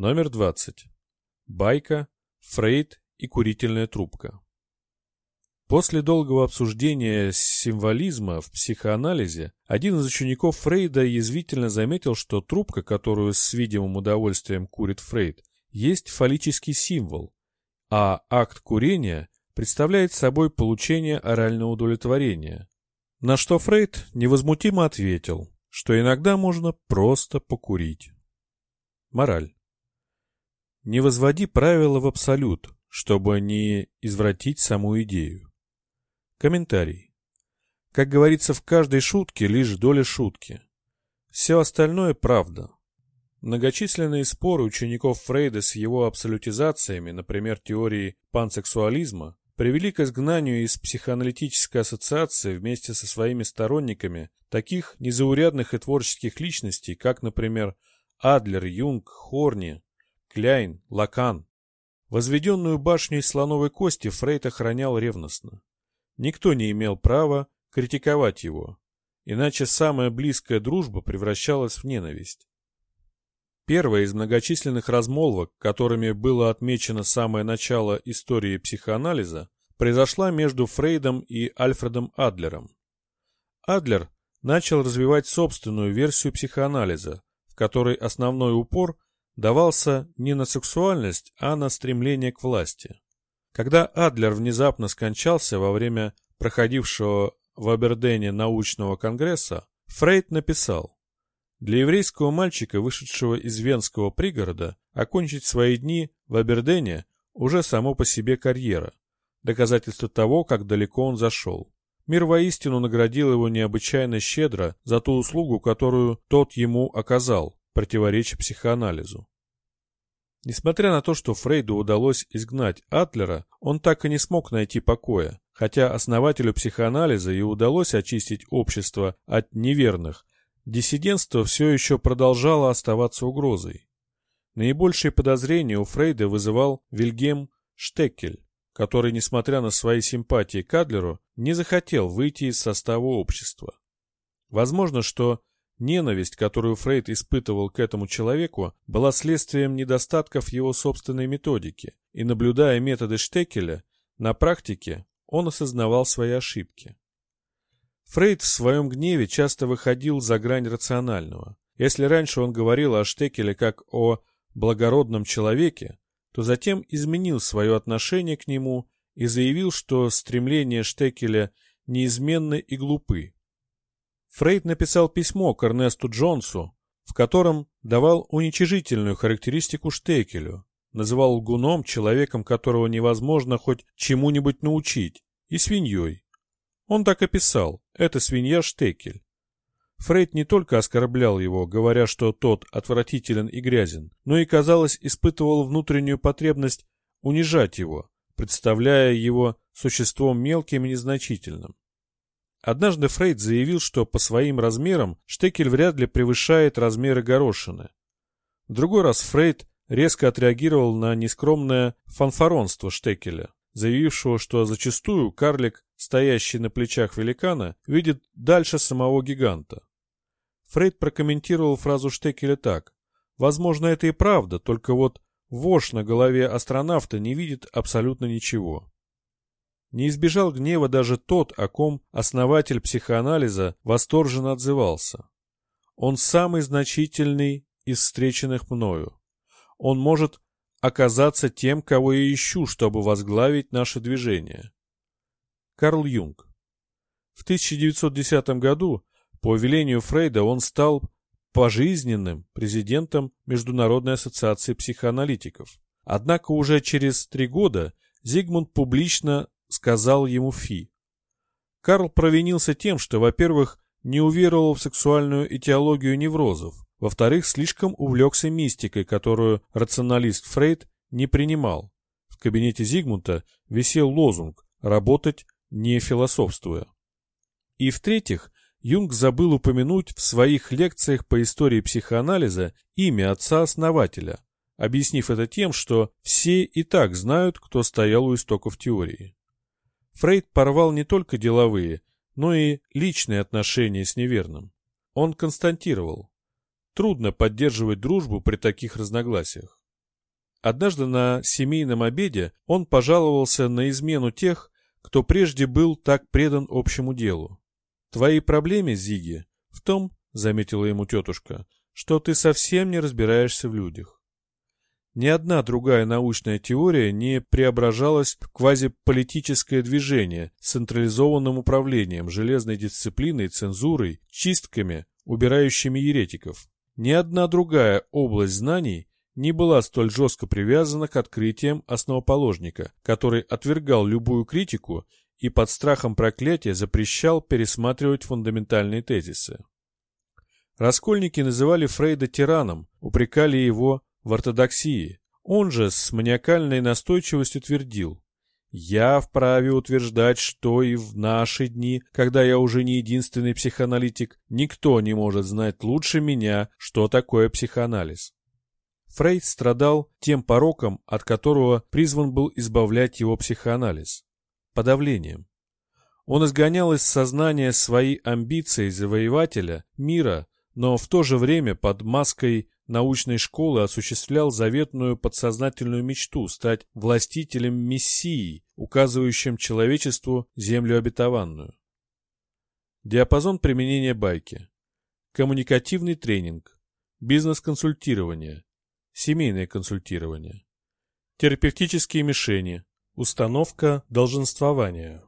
Номер 20. Байка, Фрейд и курительная трубка. После долгого обсуждения символизма в психоанализе, один из учеников Фрейда язвительно заметил, что трубка, которую с видимым удовольствием курит Фрейд, есть фаллический символ, а акт курения представляет собой получение орального удовлетворения. На что Фрейд невозмутимо ответил, что иногда можно просто покурить. Мораль. Не возводи правила в абсолют, чтобы не извратить саму идею. Комментарий. Как говорится в каждой шутке, лишь доля шутки. Все остальное правда. Многочисленные споры учеников Фрейда с его абсолютизациями, например, теорией пансексуализма, привели к изгнанию из психоаналитической ассоциации вместе со своими сторонниками таких незаурядных и творческих личностей, как, например, Адлер, Юнг, Хорни, Кляйн, Лакан. Возведенную башню из слоновой кости Фрейд охранял ревностно. Никто не имел права критиковать его, иначе самая близкая дружба превращалась в ненависть. Первая из многочисленных размолвок, которыми было отмечено самое начало истории психоанализа, произошла между Фрейдом и Альфредом Адлером. Адлер начал развивать собственную версию психоанализа, в которой основной упор давался не на сексуальность, а на стремление к власти. Когда Адлер внезапно скончался во время проходившего в Абердене научного конгресса, Фрейд написал для еврейского мальчика, вышедшего из венского пригорода, окончить свои дни в Абердене уже само по себе карьера, доказательство того, как далеко он зашел. Мир воистину наградил его необычайно щедро за ту услугу, которую тот ему оказал, противореча психоанализу. Несмотря на то, что Фрейду удалось изгнать Атлера, он так и не смог найти покоя, хотя основателю психоанализа и удалось очистить общество от неверных, Диссидентство все еще продолжало оставаться угрозой. Наибольшие подозрения у Фрейда вызывал Вильгельм Штеккель, который, несмотря на свои симпатии к Адлеру, не захотел выйти из состава общества. Возможно, что ненависть, которую Фрейд испытывал к этому человеку, была следствием недостатков его собственной методики, и, наблюдая методы Штекеля, на практике он осознавал свои ошибки. Фрейд в своем гневе часто выходил за грань рационального. Если раньше он говорил о Штекеле как о благородном человеке, то затем изменил свое отношение к нему и заявил, что стремления Штекеля неизменны и глупы. Фрейд написал письмо к Эрнесту Джонсу, в котором давал уничижительную характеристику Штекелю, называл лгуном человеком, которого невозможно хоть чему-нибудь научить, и свиньей. Он так и писал «это свинья Штекель». Фрейд не только оскорблял его, говоря, что тот отвратителен и грязен, но и, казалось, испытывал внутреннюю потребность унижать его, представляя его существом мелким и незначительным. Однажды Фрейд заявил, что по своим размерам Штекель вряд ли превышает размеры горошины. Другой раз Фрейд резко отреагировал на нескромное фанфаронство Штекеля, заявившего, что зачастую карлик стоящий на плечах великана, видит дальше самого гиганта. Фрейд прокомментировал фразу Штекеля так. Возможно, это и правда, только вот вошь на голове астронавта не видит абсолютно ничего. Не избежал гнева даже тот, о ком основатель психоанализа восторженно отзывался. Он самый значительный из встреченных мною. Он может оказаться тем, кого я ищу, чтобы возглавить наше движение. Карл Юнг. В 1910 году по велению Фрейда он стал пожизненным президентом Международной ассоциации психоаналитиков. Однако уже через три года Зигмунд публично сказал ему фи. Карл провинился тем, что, во-первых, не уверовал в сексуальную этиологию неврозов, во-вторых, слишком увлекся мистикой, которую рационалист Фрейд не принимал. В кабинете Зигмунда висел лозунг «Работать не философствуя. И в-третьих, Юнг забыл упомянуть в своих лекциях по истории психоанализа имя отца-основателя, объяснив это тем, что все и так знают, кто стоял у истоков теории. Фрейд порвал не только деловые, но и личные отношения с неверным. Он констатировал, трудно поддерживать дружбу при таких разногласиях. Однажды на семейном обеде он пожаловался на измену тех, кто прежде был так предан общему делу. «Твои проблемы, Зиги, в том, — заметила ему тетушка, — что ты совсем не разбираешься в людях. Ни одна другая научная теория не преображалась в квазиполитическое движение с централизованным управлением, железной дисциплиной, цензурой, чистками, убирающими еретиков. Ни одна другая область знаний не была столь жестко привязана к открытиям основоположника, который отвергал любую критику и под страхом проклятия запрещал пересматривать фундаментальные тезисы. Раскольники называли Фрейда тираном, упрекали его в ортодоксии. Он же с маниакальной настойчивостью твердил «Я вправе утверждать, что и в наши дни, когда я уже не единственный психоаналитик, никто не может знать лучше меня, что такое психоанализ». Фрейд страдал тем пороком, от которого призван был избавлять его психоанализ – подавлением. Он изгонял из сознания свои амбиции завоевателя мира, но в то же время под маской научной школы осуществлял заветную подсознательную мечту стать властителем Мессии, указывающим человечеству землю обетованную. Диапазон применения байки. Коммуникативный тренинг. Бизнес-консультирование. Семейное консультирование. Терапевтические мишени. Установка долженствования.